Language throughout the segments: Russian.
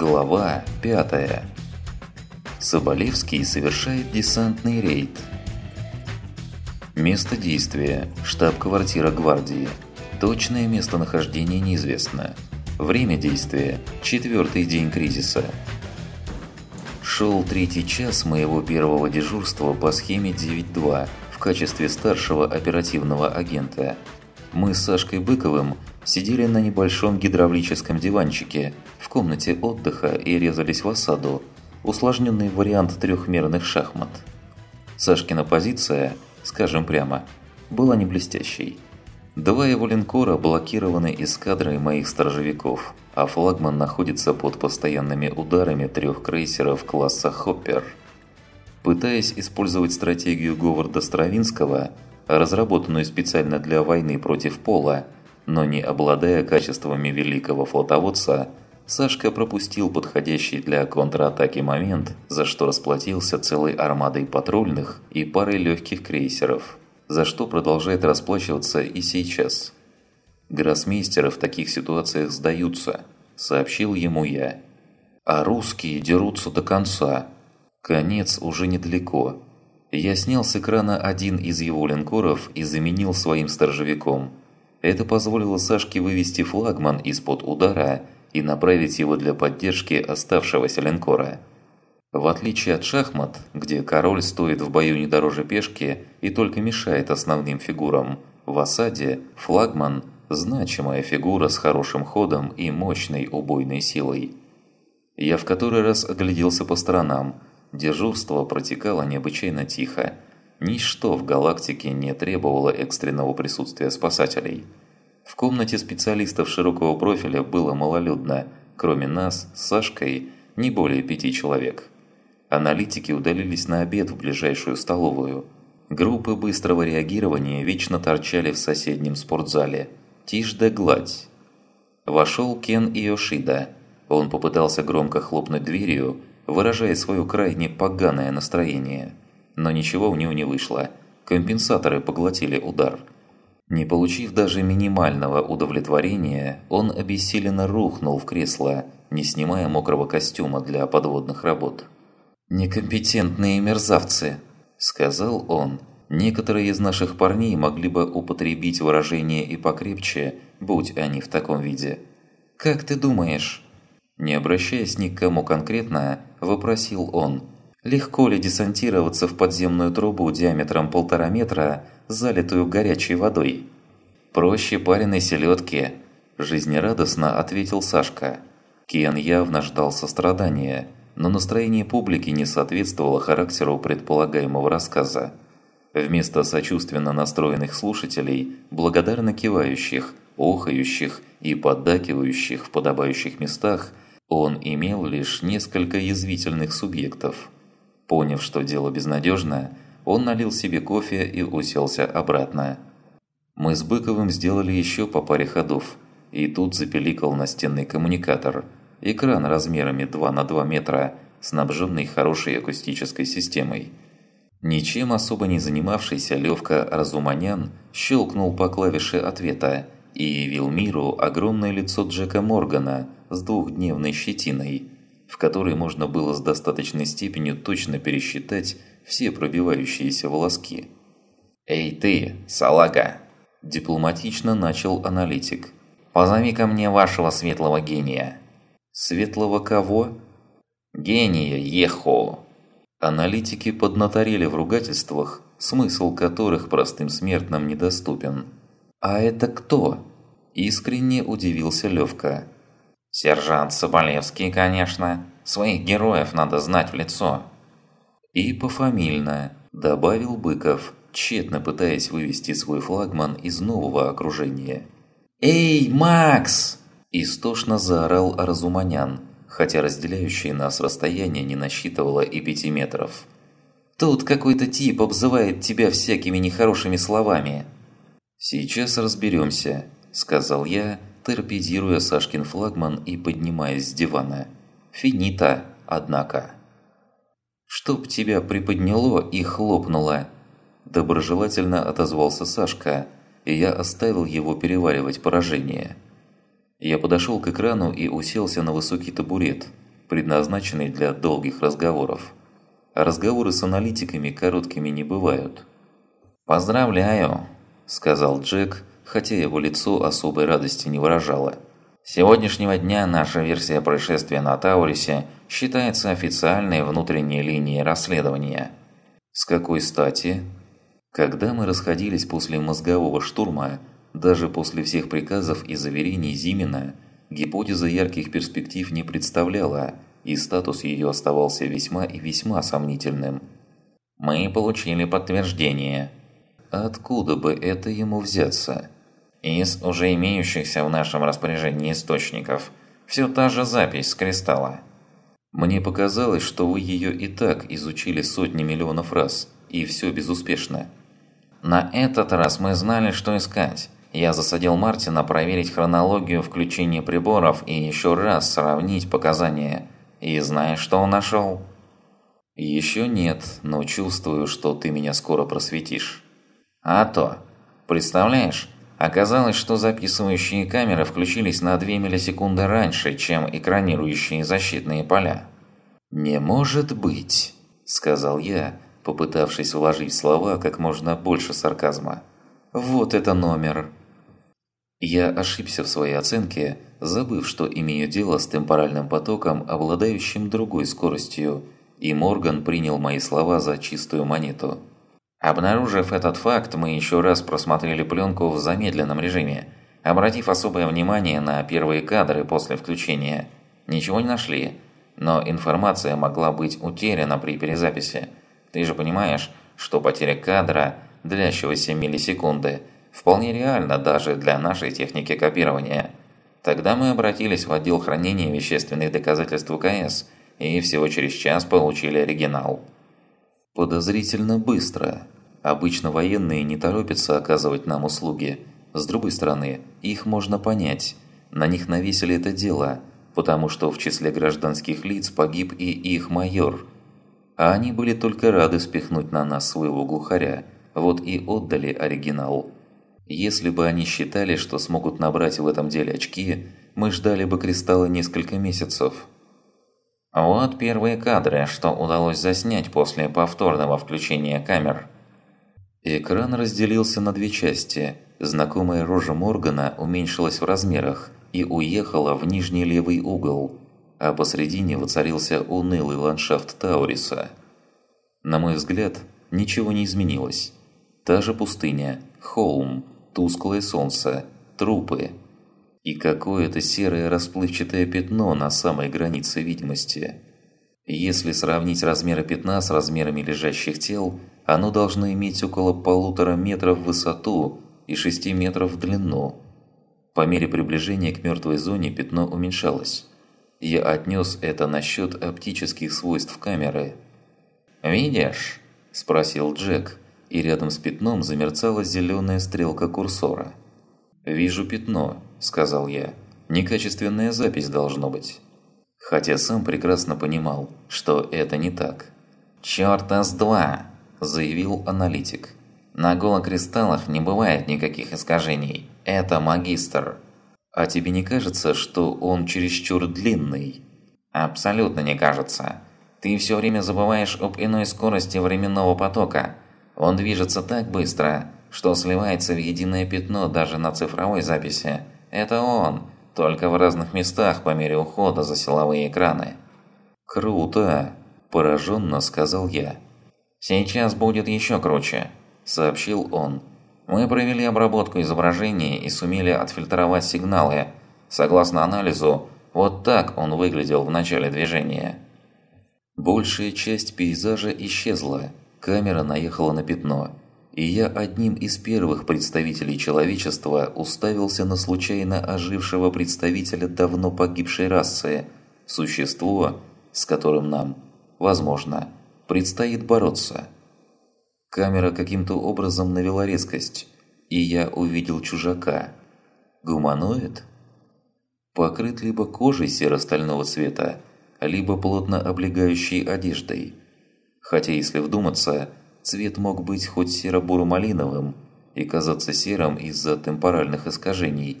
Глава 5. Соболевский совершает десантный рейд. Место действия – штаб-квартира гвардии. Точное местонахождение неизвестно. Время действия – четвертый день кризиса. Шел третий час моего первого дежурства по схеме 9.2 в качестве старшего оперативного агента. Мы с Сашкой Быковым сидели на небольшом гидравлическом диванчике в комнате отдыха и резались в осаду, усложненный вариант трехмерных шахмат. Сашкина позиция, скажем прямо, была не блестящей. Два его линкора блокированы эскадрой моих сторожевиков, а флагман находится под постоянными ударами трех крейсеров класса «Хоппер». Пытаясь использовать стратегию Говарда Стравинского, разработанную специально для войны против Пола, но не обладая качествами великого флотоводца, Сашка пропустил подходящий для контратаки момент, за что расплатился целой армадой патрульных и парой легких крейсеров, за что продолжает расплачиваться и сейчас. Гроссмейстеры в таких ситуациях сдаются, сообщил ему я. А русские дерутся до конца. Конец уже недалеко. Я снял с экрана один из его линкоров и заменил своим сторожевиком – это позволило Сашке вывести флагман из-под удара и направить его для поддержки оставшегося линкора. В отличие от шахмат, где король стоит в бою не дороже пешки и только мешает основным фигурам, в осаде флагман – значимая фигура с хорошим ходом и мощной убойной силой. Я в который раз огляделся по сторонам. Дежурство протекало необычайно тихо – Ничто в галактике не требовало экстренного присутствия спасателей. В комнате специалистов широкого профиля было малолюдно, кроме нас с Сашкой не более пяти человек. Аналитики удалились на обед в ближайшую столовую. Группы быстрого реагирования вечно торчали в соседнем спортзале. Тишь да гладь. Вошел Кен Иошида. Он попытался громко хлопнуть дверью, выражая свое крайне поганое настроение – но ничего у него не вышло. Компенсаторы поглотили удар. Не получив даже минимального удовлетворения, он обессиленно рухнул в кресло, не снимая мокрого костюма для подводных работ. «Некомпетентные мерзавцы», – сказал он. «Некоторые из наших парней могли бы употребить выражение и покрепче, будь они в таком виде». «Как ты думаешь?» Не обращаясь ни к кому конкретно, вопросил он – Легко ли десантироваться в подземную трубу диаметром полтора метра, залитую горячей водой? «Проще пареной селедки», – жизнерадостно ответил Сашка. Кен явно ждал сострадания, но настроение публики не соответствовало характеру предполагаемого рассказа. Вместо сочувственно настроенных слушателей, благодарно кивающих, охающих и поддакивающих в подобающих местах, он имел лишь несколько язвительных субъектов – Поняв, что дело безнадежное, он налил себе кофе и уселся обратно. Мы с Быковым сделали еще по паре ходов, и тут запеликал настенный коммуникатор. Экран размерами 2 на 2 метра, снабженный хорошей акустической системой. Ничем особо не занимавшийся Левка Разуманян щелкнул по клавише ответа и явил миру огромное лицо Джека Моргана с двухдневной щетиной – в которой можно было с достаточной степенью точно пересчитать все пробивающиеся волоски. «Эй ты, салага!» – дипломатично начал аналитик. «Позови ко мне вашего светлого гения». «Светлого кого?» «Гения, ехо!» Аналитики поднаторели в ругательствах, смысл которых простым смертным недоступен. «А это кто?» – искренне удивился Левка. Сержант Соболевский, конечно. Своих героев надо знать в лицо. И пофамильно, добавил Быков, тщетно пытаясь вывести свой флагман из нового окружения. «Эй, Макс!» – истошно заорал Разуманян, хотя разделяющее нас расстояние не насчитывало и пяти метров. «Тут какой-то тип обзывает тебя всякими нехорошими словами». «Сейчас разберемся», – сказал я, торпедируя Сашкин флагман и поднимаясь с дивана. Финита, однако. «Чтоб тебя приподняло и хлопнуло!» Доброжелательно отозвался Сашка, и я оставил его переваривать поражение. Я подошел к экрану и уселся на высокий табурет. предназначенный для долгих разговоров. А разговоры с аналитиками короткими не бывают. «Поздравляю», – сказал Джек, хотя его лицо особой радости не выражало. «С сегодняшнего дня наша версия происшествия на Таурисе считается официальной внутренней линией расследования». «С какой стати?» Когда мы расходились после мозгового штурма, даже после всех приказов и заверений Зимина, гипотеза ярких перспектив не представляла, и статус ее оставался весьма и весьма сомнительным. «Мы получили подтверждение». Откуда бы это ему взяться? Из уже имеющихся в нашем распоряжении источников. Все та же запись с кристалла. Мне показалось, что вы ее и так изучили сотни миллионов раз, и все безуспешно. На этот раз мы знали, что искать. Я засадил Мартина проверить хронологию включения приборов и еще раз сравнить показания. И знаешь, что он нашел? Еще нет, но чувствую, что ты меня скоро просветишь. А то. Представляешь, оказалось, что записывающие камеры включились на 2 миллисекунды раньше, чем экранирующие защитные поля. «Не может быть», – сказал я, попытавшись вложить в слова как можно больше сарказма. «Вот это номер!» Я ошибся в своей оценке, забыв, что имею дело с темпоральным потоком, обладающим другой скоростью, и Морган принял мои слова за чистую монету. Обнаружив этот факт, мы еще раз просмотрели пленку в замедленном режиме, обратив особое внимание на первые кадры после включения. Ничего не нашли, но информация могла быть утеряна при перезаписи. Ты же понимаешь, что потеря кадра, длящегося миллисекунды – вполне реально даже для нашей техники копирования. Тогда мы обратились в отдел хранения вещественных доказательств УКС и всего через час получили оригинал. Подозрительно быстро. Обычно военные не торопятся оказывать нам услуги. С другой стороны, их можно понять. На них навесили это дело, потому что в числе гражданских лиц погиб и их майор. А они были только рады спихнуть на нас своего глухаря, вот и отдали оригинал. Если бы они считали, что смогут набрать в этом деле очки, мы ждали бы кристалла несколько месяцев. Вот первые кадры, что удалось заснять после повторного включения камер. Экран разделился на две части. Знакомая рожа Моргана уменьшилась в размерах и уехала в нижний левый угол, а посредине воцарился унылый ландшафт Тауриса. На мой взгляд, ничего не изменилось. Та же пустыня, холм, тусклое солнце, трупы и какое-то серое расплывчатое пятно на самой границе видимости. Если сравнить размеры пятна с размерами лежащих тел, оно должно иметь около полутора метров в высоту и 6 метров в длину. По мере приближения к мертвой зоне пятно уменьшалось. Я отнес это насчет оптических свойств камеры. «Видишь?» – спросил Джек, и рядом с пятном замерцала зеленая стрелка курсора. «Вижу пятно», – сказал я. «Некачественная запись должно быть». Хотя сам прекрасно понимал, что это не так. «Чёрта с два!» – заявил аналитик. «На голокристаллах не бывает никаких искажений. Это магистр». «А тебе не кажется, что он чересчур длинный?» «Абсолютно не кажется. Ты все время забываешь об иной скорости временного потока – он движется так быстро, что сливается в единое пятно даже на цифровой записи. Это он, только в разных местах по мере ухода за силовые экраны. «Круто!» – пораженно сказал я. «Сейчас будет еще круче», – сообщил он. «Мы провели обработку изображения и сумели отфильтровать сигналы. Согласно анализу, вот так он выглядел в начале движения». Большая часть пейзажа исчезла, Камера наехала на пятно, и я одним из первых представителей человечества уставился на случайно ожившего представителя давно погибшей расы, существо, с которым нам, возможно, предстоит бороться. Камера каким-то образом навела резкость, и я увидел чужака. Гуманоид? Покрыт либо кожей серо-стального цвета, либо плотно облегающей одеждой – Хотя, если вдуматься, цвет мог быть хоть серо-буро-малиновым и казаться серым из-за темпоральных искажений,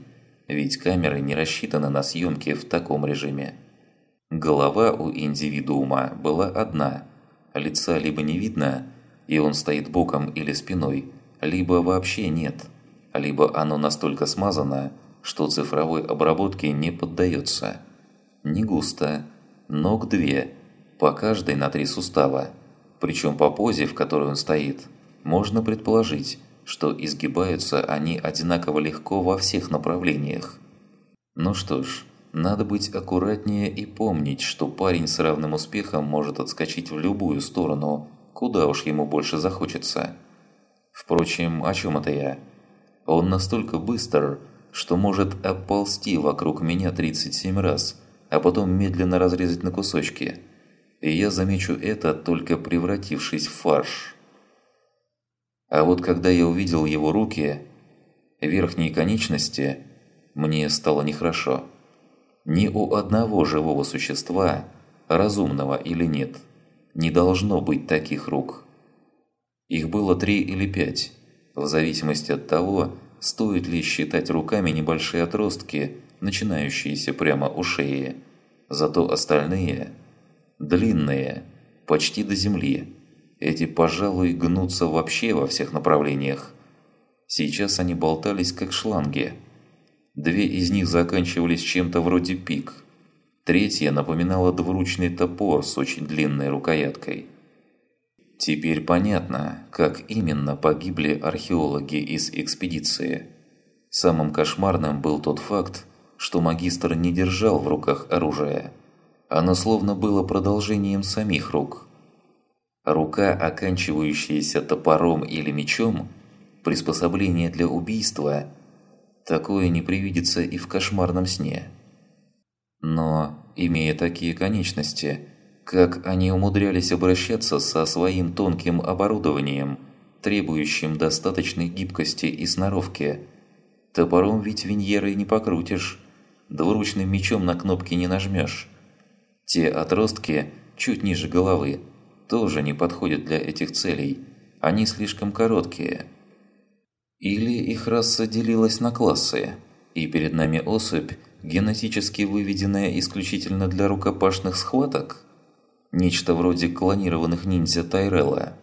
ведь камеры не рассчитаны на съемки в таком режиме. Голова у индивидуума была одна, лица либо не видно, и он стоит боком или спиной, либо вообще нет, либо оно настолько смазано, что цифровой обработке не поддается. Не густо, ног две, по каждой на три сустава, причем по позе, в которой он стоит, можно предположить, что изгибаются они одинаково легко во всех направлениях. Ну что ж, надо быть аккуратнее и помнить, что парень с равным успехом может отскочить в любую сторону, куда уж ему больше захочется. Впрочем, о чем это я? Он настолько быстр, что может оползти вокруг меня 37 раз, а потом медленно разрезать на кусочки. И я замечу это, только превратившись в фарш. А вот когда я увидел его руки, верхние конечности, мне стало нехорошо. Ни у одного живого существа, разумного или нет, не должно быть таких рук. Их было три или пять, в зависимости от того, стоит ли считать руками небольшие отростки, начинающиеся прямо у шеи. Зато остальные – длинные, почти до земли. Эти, пожалуй, гнутся вообще во всех направлениях. Сейчас они болтались как шланги. Две из них заканчивались чем-то вроде пик. Третья напоминала двуручный топор с очень длинной рукояткой. Теперь понятно, как именно погибли археологи из экспедиции. Самым кошмарным был тот факт, что магистр не держал в руках оружие. Оно словно было продолжением самих рук – Рука, оканчивающаяся топором или мечом, приспособление для убийства, такое не привидится и в кошмарном сне. Но, имея такие конечности, как они умудрялись обращаться со своим тонким оборудованием, требующим достаточной гибкости и сноровки, топором ведь виньерой не покрутишь, двуручным мечом на кнопки не нажмешь. Те отростки чуть ниже головы – тоже не подходят для этих целей. Они слишком короткие. Или их раса делилась на классы, и перед нами особь, генетически выведенная исключительно для рукопашных схваток? Нечто вроде клонированных ниндзя Тайрелла.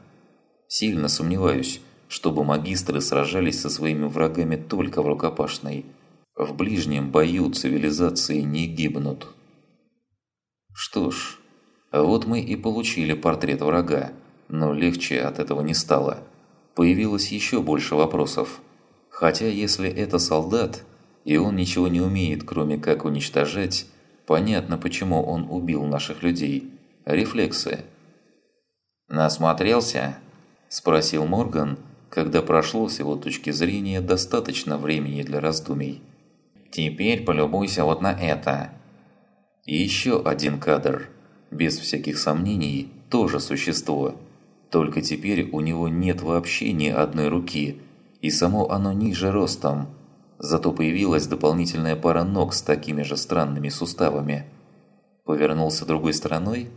Сильно сомневаюсь, чтобы магистры сражались со своими врагами только в рукопашной. В ближнем бою цивилизации не гибнут. Что ж, вот мы и получили портрет врага, но легче от этого не стало. Появилось еще больше вопросов. Хотя если это солдат, и он ничего не умеет, кроме как уничтожать, понятно, почему он убил наших людей. Рефлексы. «Насмотрелся?» – спросил Морган, когда прошло с его точки зрения достаточно времени для раздумий. «Теперь полюбуйся вот на это». И еще один кадр – без всяких сомнений, тоже существо. Только теперь у него нет вообще ни одной руки, и само оно ниже ростом. Зато появилась дополнительная пара ног с такими же странными суставами. Повернулся другой стороной?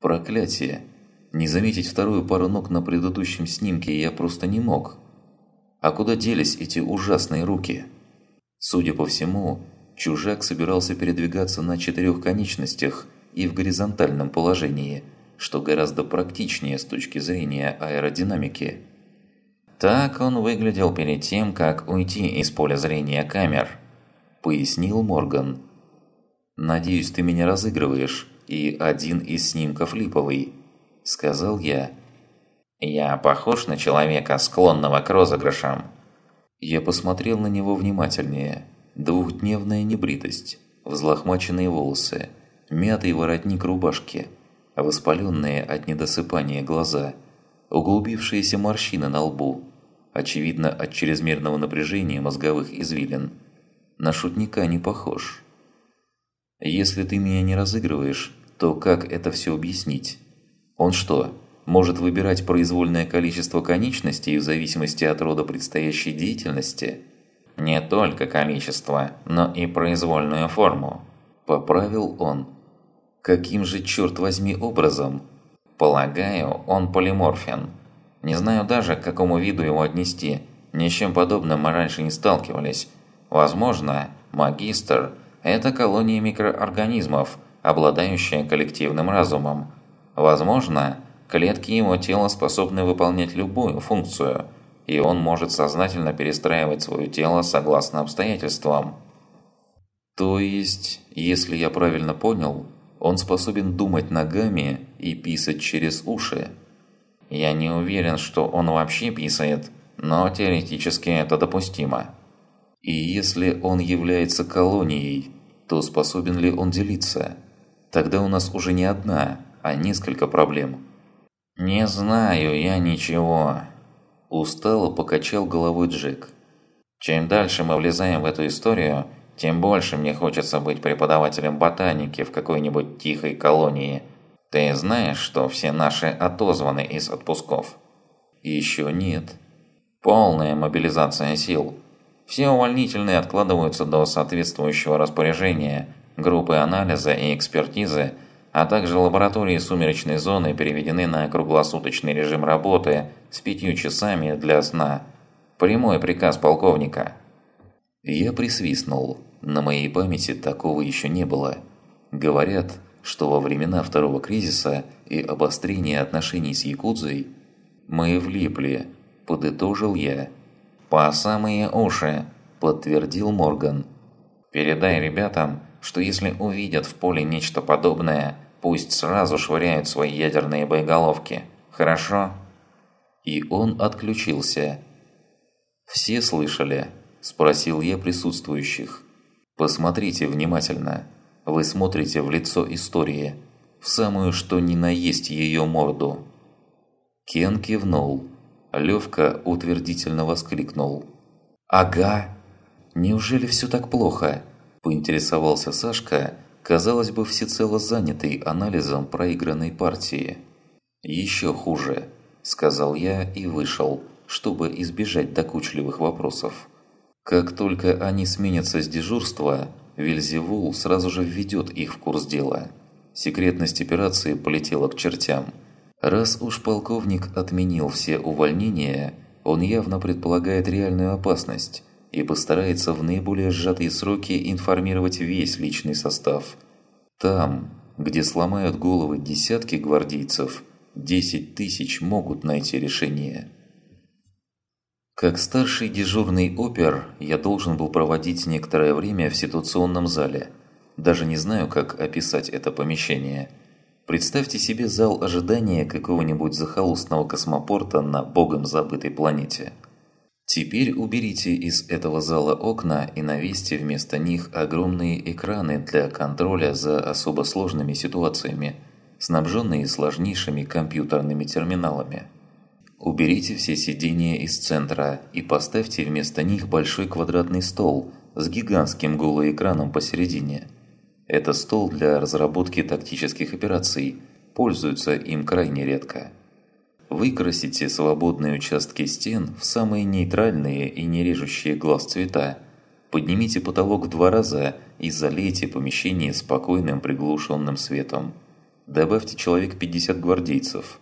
Проклятие! Не заметить вторую пару ног на предыдущем снимке я просто не мог. А куда делись эти ужасные руки? Судя по всему, чужак собирался передвигаться на четырех конечностях – и в горизонтальном положении, что гораздо практичнее с точки зрения аэродинамики. «Так он выглядел перед тем, как уйти из поля зрения камер», – пояснил Морган. «Надеюсь, ты меня разыгрываешь, и один из снимков липовый», – сказал я. «Я похож на человека, склонного к розыгрышам?» Я посмотрел на него внимательнее. Двухдневная небритость, взлохмаченные волосы – мятый воротник рубашки, воспаленные от недосыпания глаза, углубившиеся морщины на лбу, очевидно от чрезмерного напряжения мозговых извилин. На шутника не похож. Если ты меня не разыгрываешь, то как это все объяснить? Он что, может выбирать произвольное количество конечностей в зависимости от рода предстоящей деятельности? Не только количество, но и произвольную форму. Поправил он. Каким же, черт возьми, образом? Полагаю, он полиморфен. Не знаю даже, к какому виду его отнести. Ни с чем подобным мы раньше не сталкивались. Возможно, магистр – это колония микроорганизмов, обладающее коллективным разумом. Возможно, клетки его тела способны выполнять любую функцию, и он может сознательно перестраивать свое тело согласно обстоятельствам. То есть, если я правильно понял, он способен думать ногами и писать через уши? Я не уверен, что он вообще писает, но теоретически это допустимо. И если он является колонией, то способен ли он делиться? Тогда у нас уже не одна, а несколько проблем. «Не знаю я ничего», – устало покачал головой Джек. «Чем дальше мы влезаем в эту историю, тем больше мне хочется быть преподавателем ботаники в какой-нибудь тихой колонии. Ты знаешь, что все наши отозваны из отпусков?» «Еще нет». «Полная мобилизация сил. Все увольнительные откладываются до соответствующего распоряжения, группы анализа и экспертизы, а также лаборатории сумеречной зоны переведены на круглосуточный режим работы с пятью часами для сна. Прямой приказ полковника. Я присвистнул. На моей памяти такого еще не было. Говорят, что во времена второго кризиса и обострения отношений с Якудзой мы влипли, подытожил я. «По самые уши», – подтвердил Морган. «Передай ребятам, что если увидят в поле нечто подобное, пусть сразу швыряют свои ядерные боеголовки. Хорошо?» И он отключился. «Все слышали?» – спросил я присутствующих. «Посмотрите внимательно. Вы смотрите в лицо истории, в самую что ни на есть ее морду». Кен кивнул. Левка утвердительно воскликнул. «Ага! Неужели все так плохо?» – поинтересовался Сашка, казалось бы, всецело занятый анализом проигранной партии. «Еще хуже», – сказал я и вышел, чтобы избежать докучливых вопросов. Как только они сменятся с дежурства, Вильзевул сразу же введет их в курс дела. Секретность операции полетела к чертям – Раз уж полковник отменил все увольнения, он явно предполагает реальную опасность и постарается в наиболее сжатые сроки информировать весь личный состав. Там, где сломают головы десятки гвардейцев, 10 тысяч могут найти решение. Как старший дежурный опер, я должен был проводить некоторое время в ситуационном зале. Даже не знаю, как описать это помещение – Представьте себе зал ожидания какого-нибудь захолустного космопорта на богом забытой планете. Теперь уберите из этого зала окна и навесьте вместо них огромные экраны для контроля за особо сложными ситуациями, снабженные сложнейшими компьютерными терминалами. Уберите все сиденья из центра и поставьте вместо них большой квадратный стол с гигантским голоэкраном посередине – это стол для разработки тактических операций, пользуются им крайне редко. Выкрасите свободные участки стен в самые нейтральные и не режущие глаз цвета. Поднимите потолок в два раза и залейте помещение спокойным приглушенным светом. Добавьте человек 50 гвардейцев,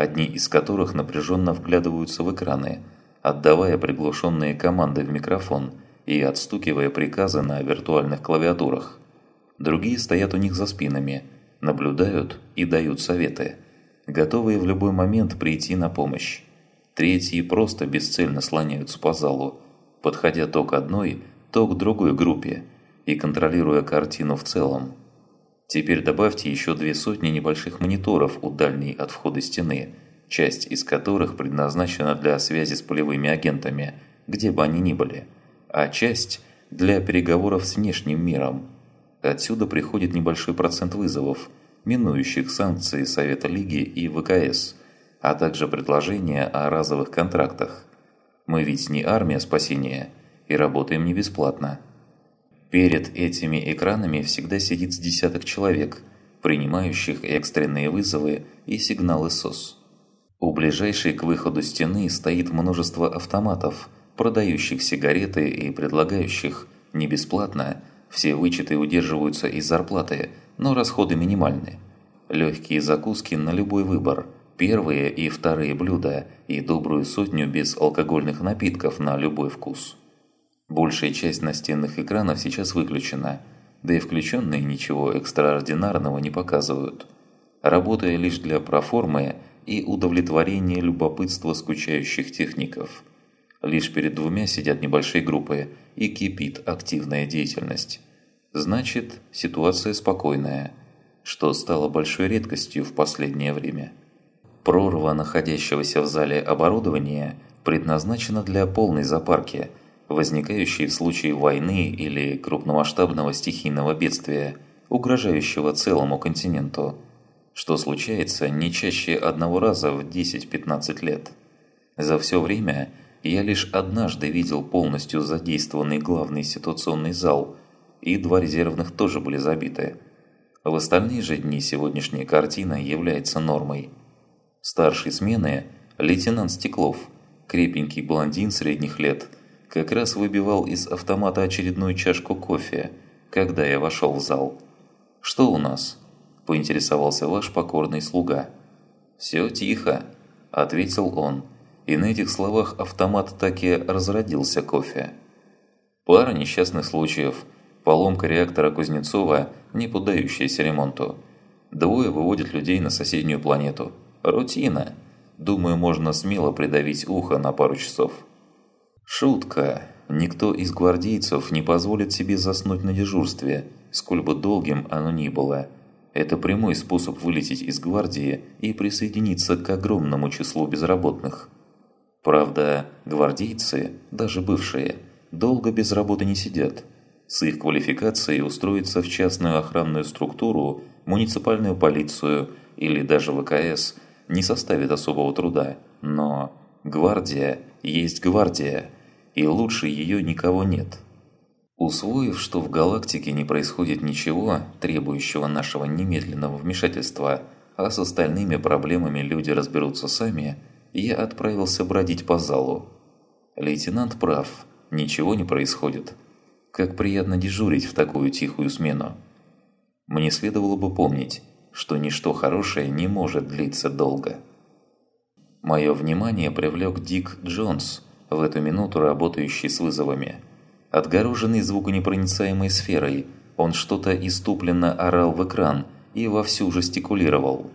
одни из которых напряженно вглядываются в экраны, отдавая приглушенные команды в микрофон и отстукивая приказы на виртуальных клавиатурах другие стоят у них за спинами, наблюдают и дают советы, готовые в любой момент прийти на помощь. Третьи просто бесцельно слоняются по залу, подходя то к одной, то к другой группе и контролируя картину в целом. Теперь добавьте еще две сотни небольших мониторов у дальней от входа стены, часть из которых предназначена для связи с полевыми агентами, где бы они ни были, а часть – для переговоров с внешним миром – Отсюда приходит небольшой процент вызовов, минующих санкции Совета Лиги и ВКС, а также предложения о разовых контрактах. Мы ведь не армия спасения и работаем не бесплатно. Перед этими экранами всегда сидит с десяток человек, принимающих экстренные вызовы и сигналы СОС. У ближайшей к выходу стены стоит множество автоматов, продающих сигареты и предлагающих не бесплатно, все вычеты удерживаются из зарплаты, но расходы минимальны. Легкие закуски на любой выбор, первые и вторые блюда и добрую сотню без алкогольных напитков на любой вкус. Большая часть настенных экранов сейчас выключена. да и включенные ничего экстраординарного не показывают, работая лишь для проформы и удовлетворения любопытства скучающих техников. Лишь перед двумя сидят небольшие группы и кипит активная деятельность. Значит, ситуация спокойная, что стало большой редкостью в последнее время. Прорва находящегося в зале оборудования предназначена для полной запарки, возникающей в случае войны или крупномасштабного стихийного бедствия, угрожающего целому континенту, что случается не чаще одного раза в 10-15 лет. За все время я лишь однажды видел полностью задействованный главный ситуационный зал, и два резервных тоже были забиты. В остальные же дни сегодняшняя картина является нормой. Старший смены – лейтенант Стеклов, крепенький блондин средних лет, как раз выбивал из автомата очередную чашку кофе, когда я вошел в зал. «Что у нас?» – поинтересовался ваш покорный слуга. «Все тихо», – ответил он и на этих словах автомат так и разродился кофе. Пара несчастных случаев, поломка реактора Кузнецова, не поддающаяся ремонту. Двое выводят людей на соседнюю планету. Рутина. Думаю, можно смело придавить ухо на пару часов. Шутка. Никто из гвардейцев не позволит себе заснуть на дежурстве, сколь бы долгим оно ни было. Это прямой способ вылететь из гвардии и присоединиться к огромному числу безработных. Правда, гвардейцы, даже бывшие, долго без работы не сидят. С их квалификацией устроиться в частную охранную структуру, муниципальную полицию или даже ВКС не составит особого труда. Но гвардия есть гвардия, и лучше ее никого нет. Усвоив, что в галактике не происходит ничего, требующего нашего немедленного вмешательства, а с остальными проблемами люди разберутся сами – я отправился бродить по залу. Лейтенант прав, ничего не происходит. Как приятно дежурить в такую тихую смену. Мне следовало бы помнить, что ничто хорошее не может длиться долго. Мое внимание привлек Дик Джонс, в эту минуту работающий с вызовами. Отгороженный звуконепроницаемой сферой, он что-то иступленно орал в экран и вовсю жестикулировал.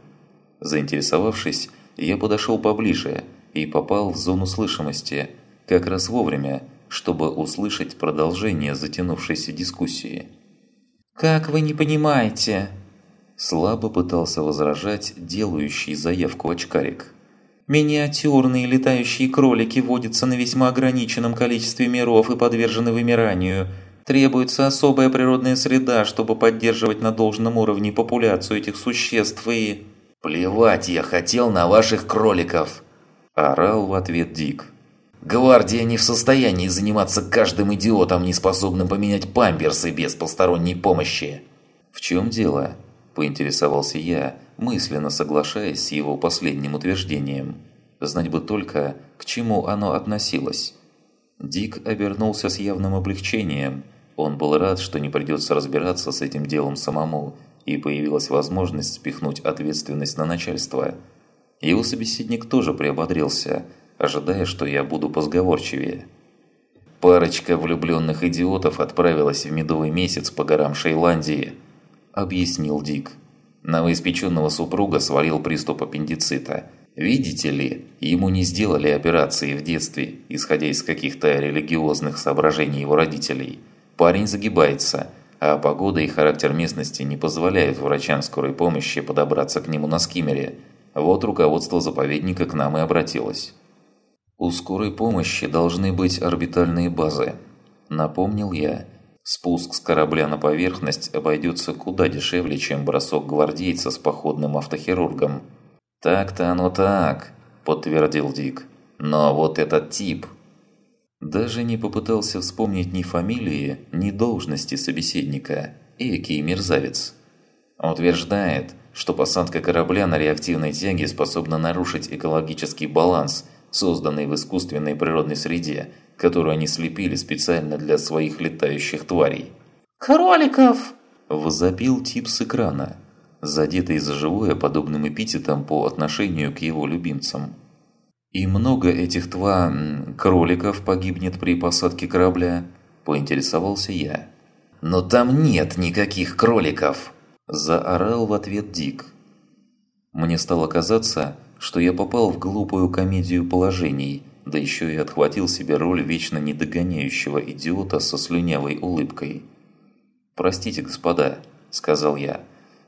Заинтересовавшись, я подошел поближе и попал в зону слышимости, как раз вовремя, чтобы услышать продолжение затянувшейся дискуссии. «Как вы не понимаете?» Слабо пытался возражать делающий заявку очкарик. «Миниатюрные летающие кролики водятся на весьма ограниченном количестве миров и подвержены вымиранию. Требуется особая природная среда, чтобы поддерживать на должном уровне популяцию этих существ и...» «Плевать я хотел на ваших кроликов!» – орал в ответ Дик. «Гвардия не в состоянии заниматься каждым идиотом, не способным поменять памперсы без посторонней помощи!» «В чем дело?» – поинтересовался я, мысленно соглашаясь с его последним утверждением. Знать бы только, к чему оно относилось. Дик обернулся с явным облегчением. Он был рад, что не придется разбираться с этим делом самому, и появилась возможность спихнуть ответственность на начальство. Его собеседник тоже приободрился, ожидая, что я буду позговорчивее. «Парочка влюбленных идиотов отправилась в медовый месяц по горам Шейландии», – объяснил Дик. Новоиспеченного супруга свалил приступ аппендицита. Видите ли, ему не сделали операции в детстве, исходя из каких-то религиозных соображений его родителей. Парень загибается – а погода и характер местности не позволяют врачам скорой помощи подобраться к нему на скиммере. Вот руководство заповедника к нам и обратилось. «У скорой помощи должны быть орбитальные базы», – напомнил я. Спуск с корабля на поверхность обойдется куда дешевле, чем бросок гвардейца с походным автохирургом. «Так-то оно так», – подтвердил Дик. «Но вот этот тип даже не попытался вспомнить ни фамилии, ни должности собеседника. Экий мерзавец. Утверждает, что посадка корабля на реактивной тяге способна нарушить экологический баланс, созданный в искусственной природной среде, которую они слепили специально для своих летающих тварей. «Кроликов!» – возопил тип с экрана, задетый за живое подобным эпитетом по отношению к его любимцам. «И много этих тва... кроликов погибнет при посадке корабля?» – поинтересовался я. «Но там нет никаких кроликов!» Заорал в ответ Дик. Мне стало казаться, что я попал в глупую комедию положений, да еще и отхватил себе роль вечно недогоняющего идиота со слюнявой улыбкой. «Простите, господа», – сказал я.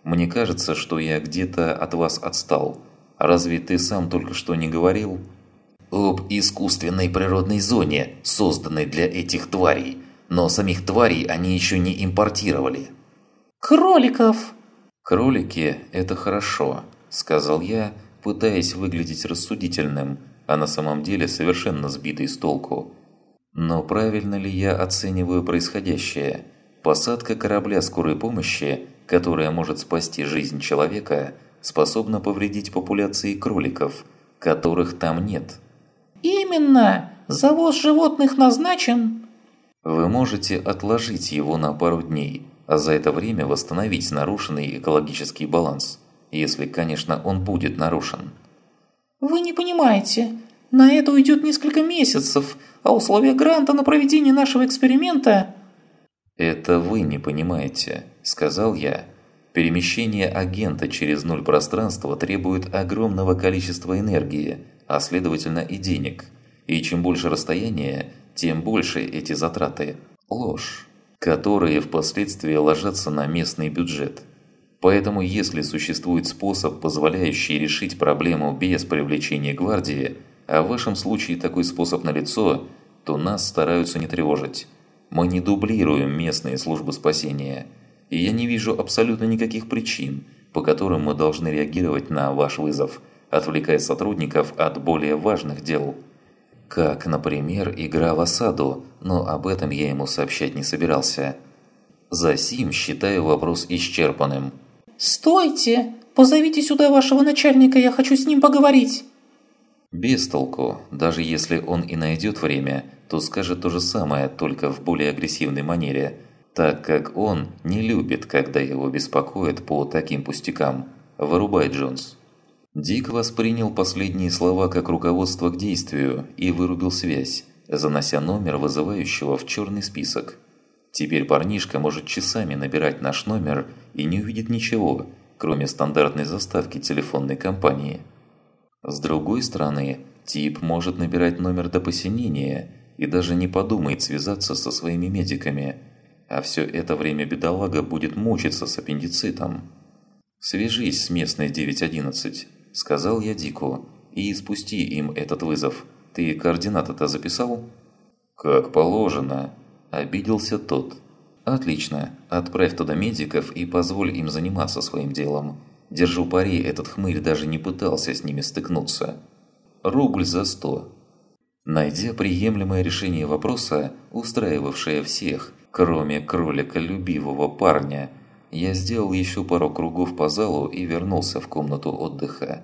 «Мне кажется, что я где-то от вас отстал. Разве ты сам только что не говорил?» «Об искусственной природной зоне, созданной для этих тварей, но самих тварей они еще не импортировали». «Кроликов!» «Кролики – это хорошо», – сказал я, пытаясь выглядеть рассудительным, а на самом деле совершенно сбитый с толку. Но правильно ли я оцениваю происходящее? Посадка корабля скорой помощи, которая может спасти жизнь человека, способна повредить популяции кроликов, которых там нет. «Именно! Завоз животных назначен!» Вы можете отложить его на пару дней – а за это время восстановить нарушенный экологический баланс, если, конечно, он будет нарушен. «Вы не понимаете, на это уйдет несколько месяцев, а условия гранта на проведение нашего эксперимента...» «Это вы не понимаете», – сказал я. «Перемещение агента через ноль пространства требует огромного количества энергии, а следовательно и денег. И чем больше расстояние, тем больше эти затраты. Ложь которые впоследствии ложатся на местный бюджет. Поэтому если существует способ, позволяющий решить проблему без привлечения гвардии, а в вашем случае такой способ налицо, то нас стараются не тревожить. Мы не дублируем местные службы спасения, и я не вижу абсолютно никаких причин, по которым мы должны реагировать на ваш вызов, отвлекая сотрудников от более важных дел. Как, например, игра в осаду, но об этом я ему сообщать не собирался. За сим считаю вопрос исчерпанным. «Стойте! Позовите сюда вашего начальника, я хочу с ним поговорить!» Без толку, даже если он и найдет время, то скажет то же самое, только в более агрессивной манере, так как он не любит, когда его беспокоят по таким пустякам. Вырубай, Джонс. Дик воспринял последние слова как руководство к действию и вырубил связь, занося номер вызывающего в черный список. Теперь парнишка может часами набирать наш номер и не увидит ничего, кроме стандартной заставки телефонной компании. С другой стороны, тип может набирать номер до посинения и даже не подумает связаться со своими медиками, а все это время бедолага будет мучиться с аппендицитом. Свяжись с местной 911 сказал я Дику, и спусти им этот вызов. Ты координаты-то записал? Как положено, обиделся тот. Отлично, отправь туда медиков и позволь им заниматься своим делом. Держу пари, этот хмырь даже не пытался с ними стыкнуться. Рубль за сто. Найдя приемлемое решение вопроса, устраивавшее всех, кроме кролика-любивого парня, я сделал еще пару кругов по залу и вернулся в комнату отдыха.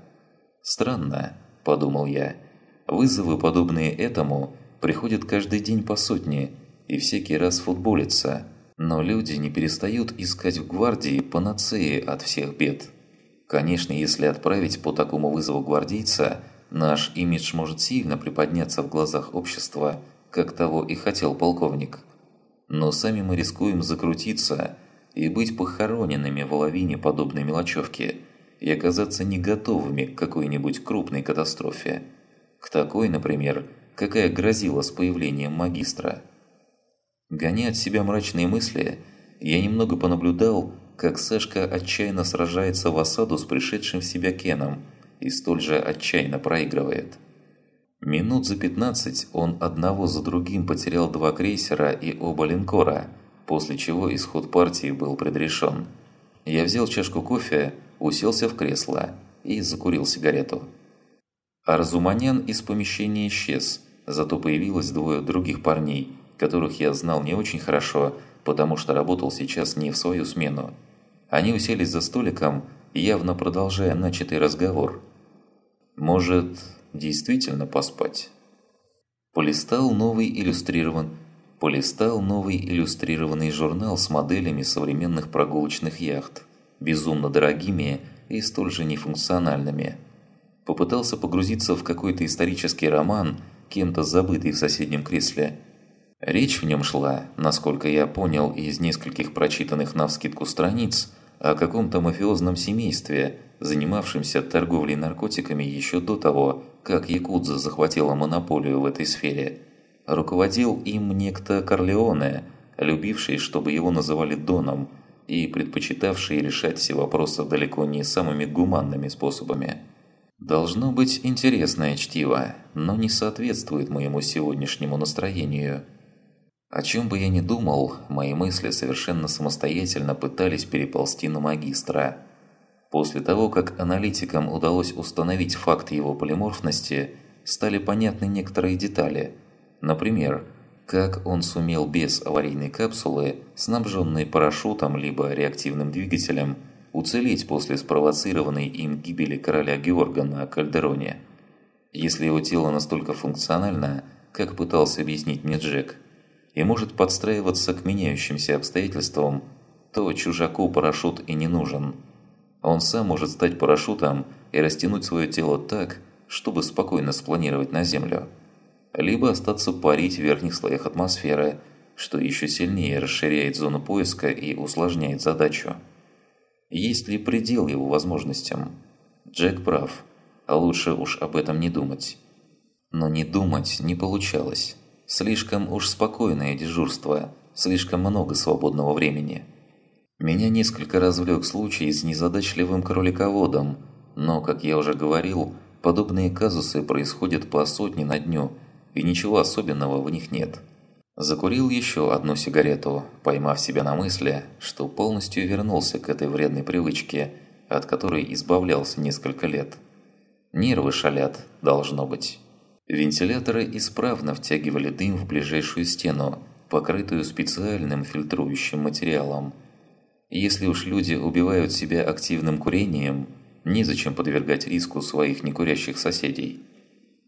«Странно», – подумал я, – «вызовы, подобные этому, приходят каждый день по сотне и всякий раз футболятся, но люди не перестают искать в гвардии панацеи от всех бед. Конечно, если отправить по такому вызову гвардейца, наш имидж может сильно приподняться в глазах общества, как того и хотел полковник. Но сами мы рискуем закрутиться – и быть похороненными в лавине подобной мелочевки и оказаться не готовыми к какой-нибудь крупной катастрофе. К такой, например, какая грозила с появлением магистра. Гоня от себя мрачные мысли, я немного понаблюдал, как Сашка отчаянно сражается в осаду с пришедшим в себя Кеном и столь же отчаянно проигрывает. Минут за 15 он одного за другим потерял два крейсера и оба линкора – после чего исход партии был предрешен. Я взял чашку кофе, уселся в кресло и закурил сигарету. Арзуманян из помещения исчез, зато появилось двое других парней, которых я знал не очень хорошо, потому что работал сейчас не в свою смену. Они уселись за столиком, явно продолжая начатый разговор. Может, действительно поспать? Полистал новый иллюстрирован полистал новый иллюстрированный журнал с моделями современных прогулочных яхт, безумно дорогими и столь же нефункциональными. Попытался погрузиться в какой-то исторический роман, кем-то забытый в соседнем кресле. Речь в нем шла, насколько я понял из нескольких прочитанных навскидку страниц, о каком-то мафиозном семействе, занимавшемся торговлей наркотиками еще до того, как Якудза захватила монополию в этой сфере. Руководил им некто Корлеоне, любивший, чтобы его называли Доном, и предпочитавший решать все вопросы далеко не самыми гуманными способами. Должно быть интересное чтиво, но не соответствует моему сегодняшнему настроению – о чем бы я ни думал, мои мысли совершенно самостоятельно пытались переползти на магистра. После того, как аналитикам удалось установить факт его полиморфности, стали понятны некоторые детали. Например, как он сумел без аварийной капсулы, снабженной парашютом либо реактивным двигателем, уцелеть после спровоцированной им гибели короля Георга на Кальдероне. Если его тело настолько функционально, как пытался объяснить мне Джек – и может подстраиваться к меняющимся обстоятельствам, то чужаку парашют и не нужен. Он сам может стать парашютом и растянуть свое тело так, чтобы спокойно спланировать на Землю. Либо остаться парить в верхних слоях атмосферы, что еще сильнее расширяет зону поиска и усложняет задачу. Есть ли предел его возможностям? Джек прав, а лучше уж об этом не думать. Но не думать не получалось. Слишком уж спокойное дежурство, слишком много свободного времени. Меня несколько развлек случай с незадачливым кролиководом, но, как я уже говорил, подобные казусы происходят по сотне на дню, и ничего особенного в них нет. Закурил еще одну сигарету, поймав себя на мысли, что полностью вернулся к этой вредной привычке, от которой избавлялся несколько лет. Нервы шалят, должно быть. Вентиляторы исправно втягивали дым в ближайшую стену, покрытую специальным фильтрующим материалом. Если уж люди убивают себя активным курением, незачем подвергать риску своих некурящих соседей.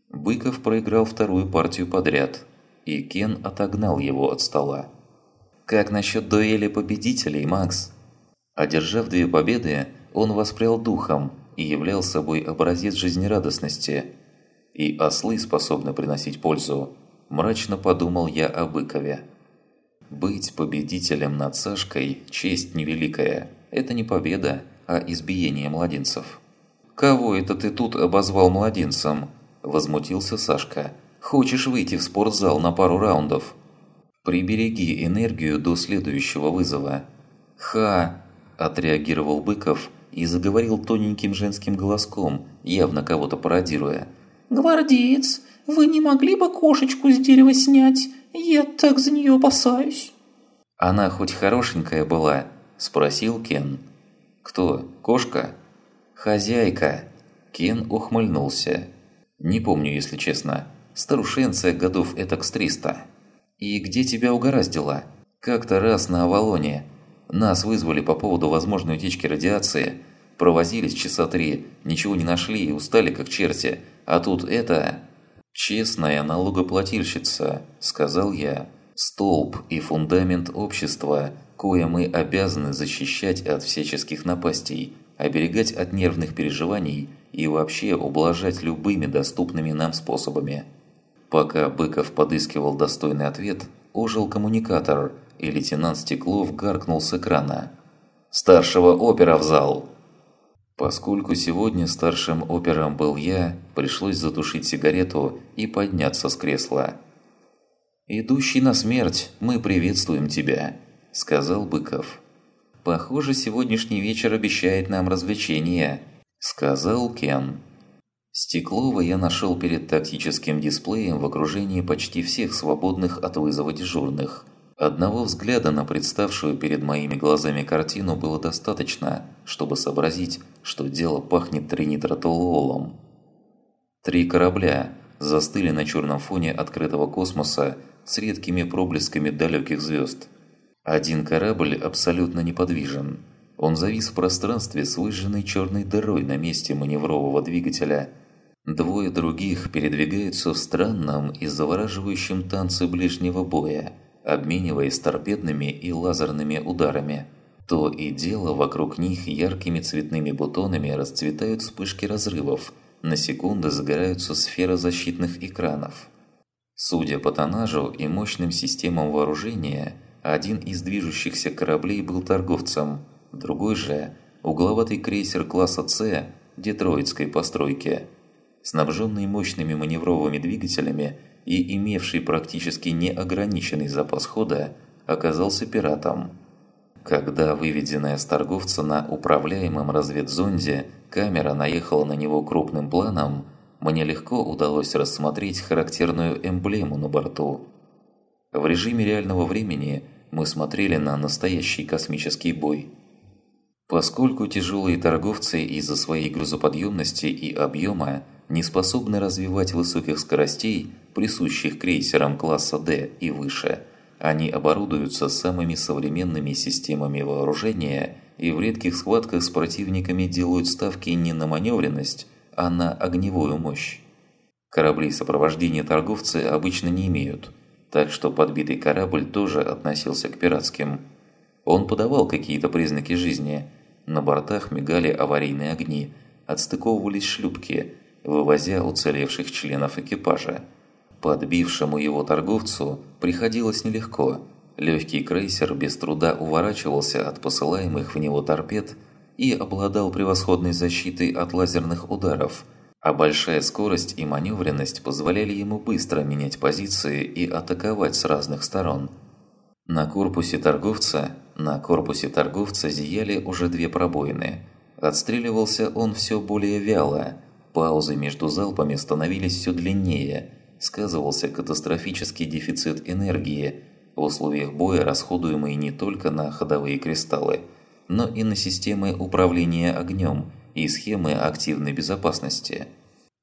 Быков проиграл вторую партию подряд, и Кен отогнал его от стола. «Как насчет дуэли победителей, Макс?» Одержав две победы, он воспрял духом и являл собой образец жизнерадостности – и ослы способны приносить пользу, мрачно подумал я о Быкове. Быть победителем над Сашкой – честь невеликая. Это не победа, а избиение младенцев. «Кого это ты тут обозвал младенцем?» – возмутился Сашка. «Хочешь выйти в спортзал на пару раундов?» «Прибереги энергию до следующего вызова». «Ха!» – отреагировал Быков и заговорил тоненьким женским голоском, явно кого-то пародируя – «Гвардеец, вы не могли бы кошечку с дерева снять? Я так за нее опасаюсь». «Она хоть хорошенькая была?» – спросил Кен. «Кто? Кошка?» «Хозяйка!» Кен ухмыльнулся. «Не помню, если честно. Старушенция годов этак с триста». «И где тебя угораздило?» «Как-то раз на Авалоне. Нас вызвали по поводу возможной утечки радиации. Провозились часа три, ничего не нашли и устали как черти. А тут это... «Честная налогоплательщица», – сказал я. «Столб и фундамент общества, кое мы обязаны защищать от всяческих напастей, оберегать от нервных переживаний и вообще ублажать любыми доступными нам способами». Пока Быков подыскивал достойный ответ, ожил коммуникатор, и лейтенант Стеклов гаркнул с экрана. «Старшего опера в зал!» Поскольку сегодня старшим опером был я, пришлось затушить сигарету и подняться с кресла. «Идущий на смерть, мы приветствуем тебя», – сказал Быков. «Похоже, сегодняшний вечер обещает нам развлечения», – сказал Кен. Стеклова я нашел перед тактическим дисплеем в окружении почти всех свободных от вызова дежурных – Одного взгляда на представшую перед моими глазами картину было достаточно, чтобы сообразить, что дело пахнет тринитротолуолом. Три корабля застыли на черном фоне открытого космоса с редкими проблесками далеких звезд. Один корабль абсолютно неподвижен. Он завис в пространстве с выжженной черной дырой на месте маневрового двигателя. Двое других передвигаются в странном и завораживающем танце ближнего боя – обмениваясь торпедными и лазерными ударами. То и дело вокруг них яркими цветными бутонами расцветают вспышки разрывов, на секунды загораются сферы защитных экранов. Судя по тоннажу и мощным системам вооружения, один из движущихся кораблей был торговцем, другой же – угловатый крейсер класса «С» детройтской постройки, снабженный мощными маневровыми двигателями и имевший практически неограниченный запас хода, оказался пиратом. Когда выведенная с торговца на управляемом разведзонде камера наехала на него крупным планом, мне легко удалось рассмотреть характерную эмблему на борту. В режиме реального времени мы смотрели на настоящий космический бой. Поскольку тяжелые торговцы из-за своей грузоподъемности и объема не способны развивать высоких скоростей, присущих крейсерам класса D и выше, они оборудуются самыми современными системами вооружения и в редких схватках с противниками делают ставки не на маневренность, а на огневую мощь. Корабли сопровождения торговцы обычно не имеют, так что подбитый корабль тоже относился к пиратским. Он подавал какие-то признаки жизни. На бортах мигали аварийные огни, отстыковывались шлюпки, вывозя уцелевших членов экипажа. Подбившему его торговцу приходилось нелегко. Легкий крейсер без труда уворачивался от посылаемых в него торпед и обладал превосходной защитой от лазерных ударов, а большая скорость и маневренность позволяли ему быстро менять позиции и атаковать с разных сторон. На корпусе торговца, на корпусе торговца зияли уже две пробоины. Отстреливался он все более вяло, паузы между залпами становились все длиннее, сказывался катастрофический дефицит энергии, в условиях боя расходуемый не только на ходовые кристаллы – но и на системы управления огнем и схемы активной безопасности.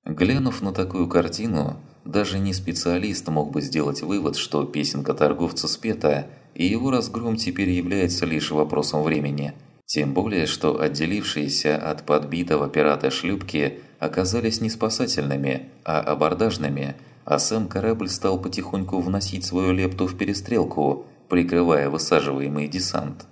Глянув на такую картину, даже не специалист мог бы сделать вывод, что песенка торговца спета, и его разгром теперь является лишь вопросом времени. Тем более, что отделившиеся от подбитого пирата шлюпки оказались не спасательными, а абордажными, а сам корабль стал потихоньку вносить свою лепту в перестрелку, прикрывая высаживаемый десант.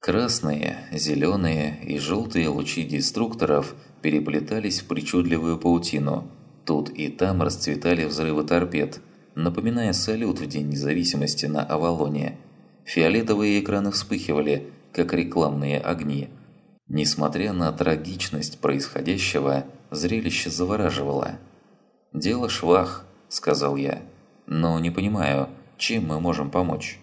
Красные, зеленые и желтые лучи деструкторов переплетались в причудливую паутину. Тут и там расцветали взрывы торпед, напоминая салют в День независимости на Авалоне. Фиолетовые экраны вспыхивали, как рекламные огни. Несмотря на трагичность происходящего, зрелище завораживало. «Дело швах», – сказал я. «Но не понимаю, чем мы можем помочь?»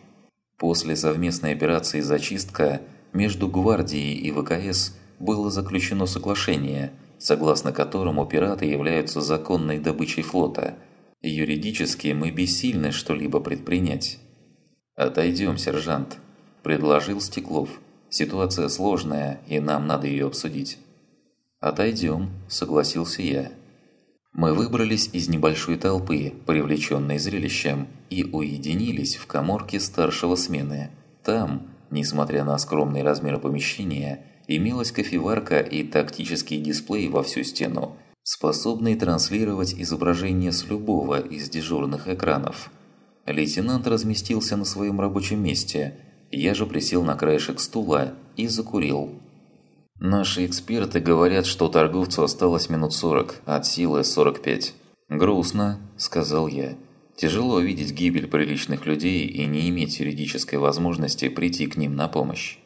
После совместной операции «Зачистка» между гвардией и ВКС было заключено соглашение, согласно которому пираты являются законной добычей флота. Юридически мы бессильны что-либо предпринять. «Отойдем, сержант», – предложил Стеклов. «Ситуация сложная, и нам надо ее обсудить». «Отойдем», – согласился я. Мы выбрались из небольшой толпы, привлеченной зрелищем, и уединились в коморке старшего смены. Там, несмотря на скромный размер помещения, имелась кофеварка и тактический дисплей во всю стену, способный транслировать изображение с любого из дежурных экранов. Лейтенант разместился на своем рабочем месте, я же присел на краешек стула и закурил. Наши эксперты говорят, что торговцу осталось минут 40, от силы 45. «Грустно», – сказал я. «Тяжело видеть гибель приличных людей и не иметь юридической возможности прийти к ним на помощь».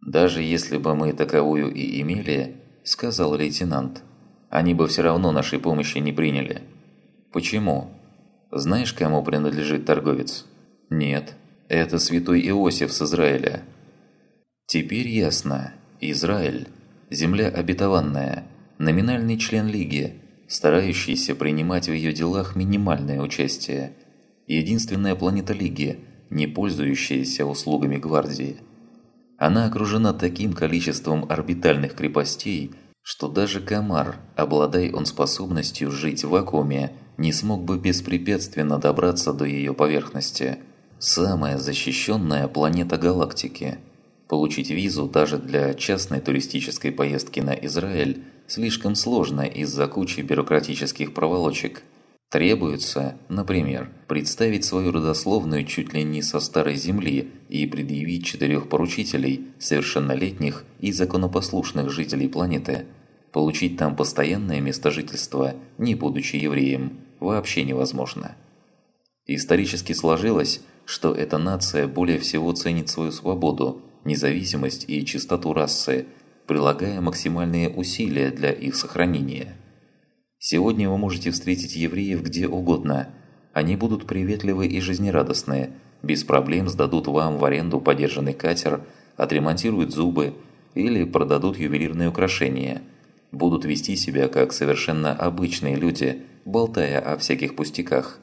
«Даже если бы мы таковую и имели», – сказал лейтенант, – «они бы все равно нашей помощи не приняли». «Почему?» «Знаешь, кому принадлежит торговец?» «Нет, это святой Иосиф с Израиля». «Теперь ясно. Израиль земля обетованная, номинальный член Лиги, старающийся принимать в ее делах минимальное участие, единственная планета Лиги, не пользующаяся услугами Гвардии. Она окружена таким количеством орбитальных крепостей, что даже комар, обладая он способностью жить в вакууме, не смог бы беспрепятственно добраться до ее поверхности. Самая защищенная планета галактики – Получить визу даже для частной туристической поездки на Израиль слишком сложно из-за кучи бюрократических проволочек. Требуется, например, представить свою родословную чуть ли не со старой земли и предъявить четырех поручителей, совершеннолетних и законопослушных жителей планеты. Получить там постоянное место жительства, не будучи евреем, вообще невозможно. Исторически сложилось, что эта нация более всего ценит свою свободу, независимость и чистоту расы, прилагая максимальные усилия для их сохранения. Сегодня вы можете встретить евреев где угодно. Они будут приветливы и жизнерадостные, без проблем сдадут вам в аренду подержанный катер, отремонтируют зубы или продадут ювелирные украшения. Будут вести себя как совершенно обычные люди, болтая о всяких пустяках.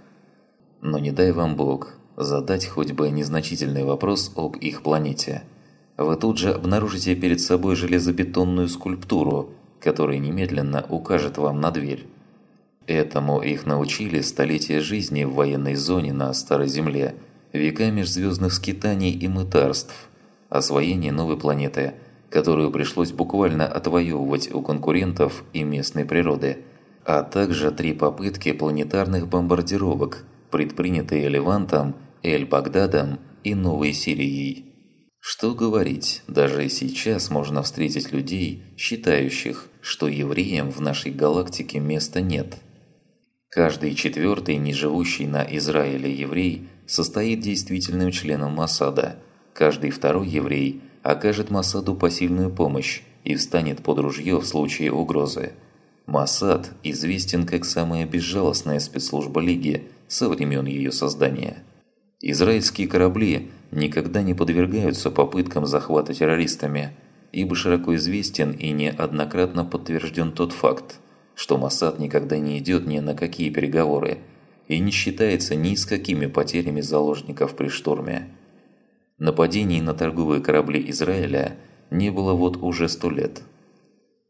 Но не дай вам Бог задать хоть бы незначительный вопрос об их планете. Вы тут же обнаружите перед собой железобетонную скульптуру, которая немедленно укажет вам на дверь. Этому их научили столетия жизни в военной зоне на Старой Земле, века межзвездных скитаний и мытарств, освоение новой планеты, которую пришлось буквально отвоевывать у конкурентов и местной природы, а также три попытки планетарных бомбардировок, предпринятые Левантом, Эль-Багдадом и Новой Сирией. Что говорить, даже сейчас можно встретить людей, считающих, что евреям в нашей галактике места нет. Каждый четвертый, не живущий на Израиле еврей, состоит действительным членом Масада. Каждый второй еврей окажет Масаду посильную помощь и встанет под ружье в случае угрозы. Масад известен как самая безжалостная спецслужба Лиги со времен ее создания. Израильские корабли никогда не подвергаются попыткам захвата террористами, ибо широко известен и неоднократно подтвержден тот факт, что Моссад никогда не идет ни на какие переговоры и не считается ни с какими потерями заложников при штурме. Нападений на торговые корабли Израиля не было вот уже сто лет.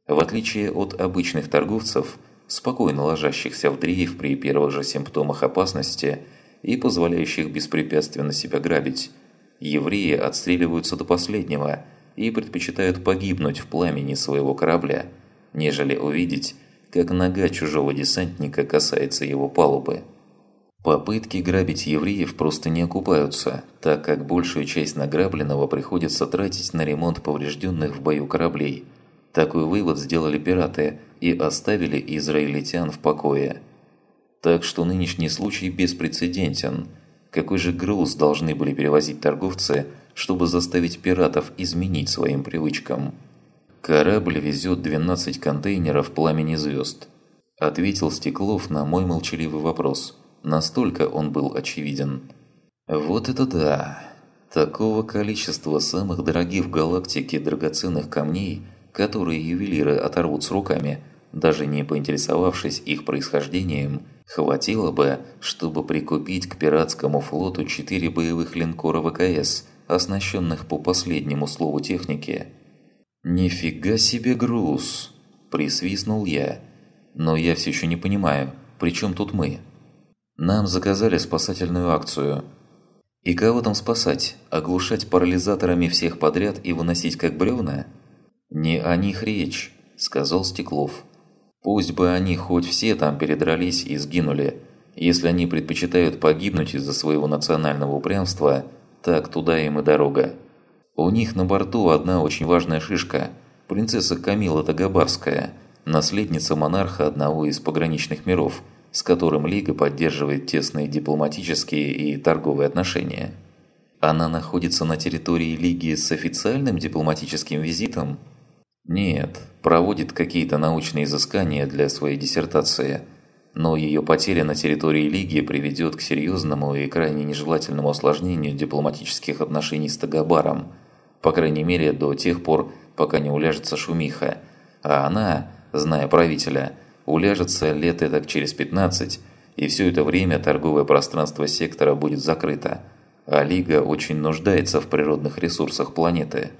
В отличие от обычных торговцев, спокойно ложащихся в дрейф при первых же симптомах опасности и позволяющих беспрепятственно себя грабить, евреи отстреливаются до последнего и предпочитают погибнуть в пламени своего корабля, нежели увидеть, как нога чужого десантника касается его палубы. Попытки грабить евреев просто не окупаются, так как большую часть награбленного приходится тратить на ремонт поврежденных в бою кораблей. Такой вывод сделали пираты и оставили израильтян в покое. Так что нынешний случай беспрецедентен. Какой же груз должны были перевозить торговцы, чтобы заставить пиратов изменить своим привычкам? «Корабль везет 12 контейнеров пламени звезд», – ответил Стеклов на мой молчаливый вопрос. Настолько он был очевиден. «Вот это да! Такого количества самых дорогих в галактике драгоценных камней, которые ювелиры оторвут с руками, даже не поинтересовавшись их происхождением, хватило бы, чтобы прикупить к пиратскому флоту четыре боевых линкора ВКС, оснащенных по последнему слову техники – «Нифига себе груз!» – присвистнул я. «Но я все еще не понимаю, при чем тут мы?» «Нам заказали спасательную акцию. И кого там спасать? Оглушать парализаторами всех подряд и выносить как бревна?» «Не о них речь», – сказал Стеклов. «Пусть бы они хоть все там передрались и сгинули. Если они предпочитают погибнуть из-за своего национального упрямства, так туда им и дорога». У них на борту одна очень важная шишка – принцесса Камила Дагобарская, наследница монарха одного из пограничных миров, с которым Лига поддерживает тесные дипломатические и торговые отношения. Она находится на территории Лиги с официальным дипломатическим визитом? Нет, проводит какие-то научные изыскания для своей диссертации – но ее потеря на территории Лиги приведет к серьезному и крайне нежелательному осложнению дипломатических отношений с Тагабаром, по крайней мере до тех пор, пока не уляжется шумиха, а она, зная правителя, уляжется лет так через 15, и все это время торговое пространство сектора будет закрыто, а Лига очень нуждается в природных ресурсах планеты.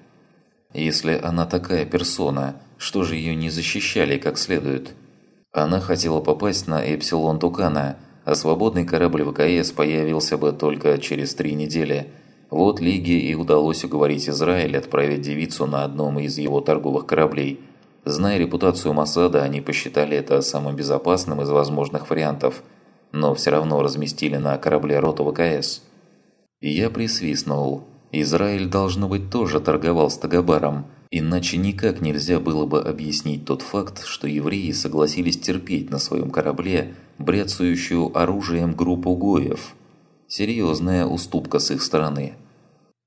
Если она такая персона, что же ее не защищали как следует? Она хотела попасть на Эпсилон Тукана, а свободный корабль ВКС появился бы только через три недели. Вот Лиге и удалось уговорить Израиль отправить девицу на одном из его торговых кораблей. Зная репутацию Масада, они посчитали это самым безопасным из возможных вариантов, но все равно разместили на корабле роту ВКС. И я присвистнул. Израиль, должно быть, тоже торговал с Тагабаром – Иначе никак нельзя было бы объяснить тот факт, что евреи согласились терпеть на своем корабле бряцающую оружием группу гоев. Серьезная уступка с их стороны.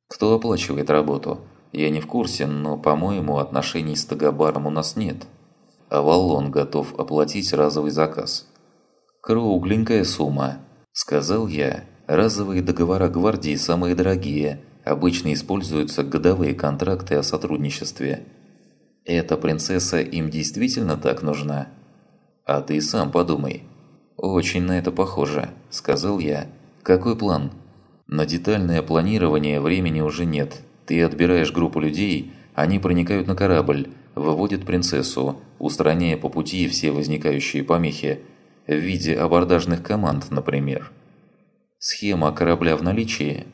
Кто оплачивает работу? Я не в курсе, но, по-моему, отношений с Тагабаром у нас нет. Авалон готов оплатить разовый заказ. Кругленькая сумма, сказал я. Разовые договора гвардии самые дорогие, обычно используются годовые контракты о сотрудничестве. Эта принцесса им действительно так нужна? А ты сам подумай. Очень на это похоже, сказал я. Какой план? На детальное планирование времени уже нет. Ты отбираешь группу людей, они проникают на корабль, выводят принцессу, устраняя по пути все возникающие помехи, в виде абордажных команд, например. Схема корабля в наличии?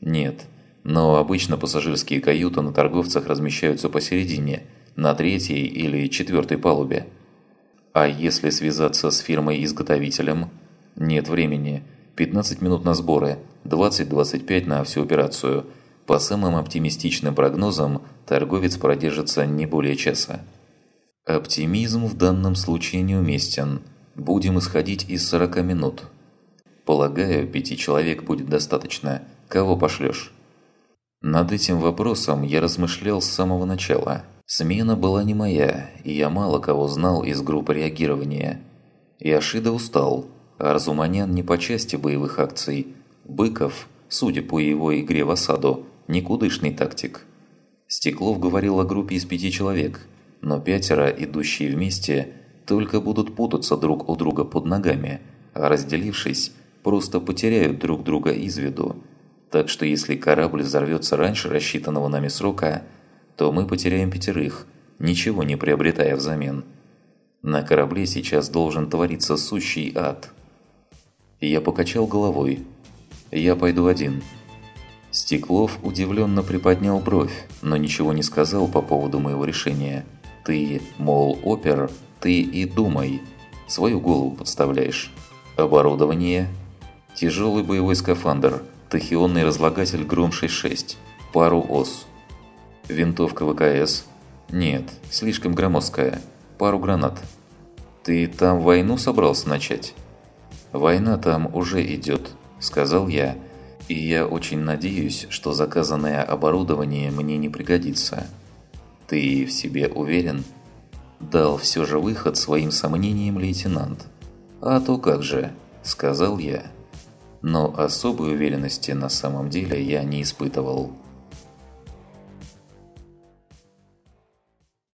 Нет. Но обычно пассажирские каюты на торговцах размещаются посередине, на третьей или четвертой палубе. А если связаться с фирмой-изготовителем? Нет времени. 15 минут на сборы, 20-25 на всю операцию. По самым оптимистичным прогнозам, торговец продержится не более часа. Оптимизм в данном случае неуместен. Будем исходить из 40 минут. Полагаю, пяти человек будет достаточно. Кого пошлешь? Над этим вопросом я размышлял с самого начала. Смена была не моя, и я мало кого знал из группы реагирования. Яшида устал, а Разуманян не по части боевых акций. Быков, судя по его игре в осаду, никудышный тактик. Стеклов говорил о группе из пяти человек, но пятеро, идущие вместе, только будут путаться друг у друга под ногами, а разделившись, просто потеряют друг друга из виду. Так что если корабль взорвется раньше рассчитанного нами срока, то мы потеряем пятерых, ничего не приобретая взамен. На корабле сейчас должен твориться сущий ад – я покачал головой. «Я пойду один». Стеклов удивленно приподнял бровь, но ничего не сказал по поводу моего решения. «Ты, мол, опер, ты и думай. Свою голову подставляешь. Оборудование. Тяжелый боевой скафандр, тахионный разлагатель Гром-66, пару ос. Винтовка ВКС. Нет, слишком громоздкая. Пару гранат. Ты там войну собрался начать?» «Война там уже идет», – сказал я, – «и я очень надеюсь, что заказанное оборудование мне не пригодится». «Ты в себе уверен?» Дал все же выход своим сомнениям лейтенант. «А то как же», – сказал я. Но особой уверенности на самом деле я не испытывал.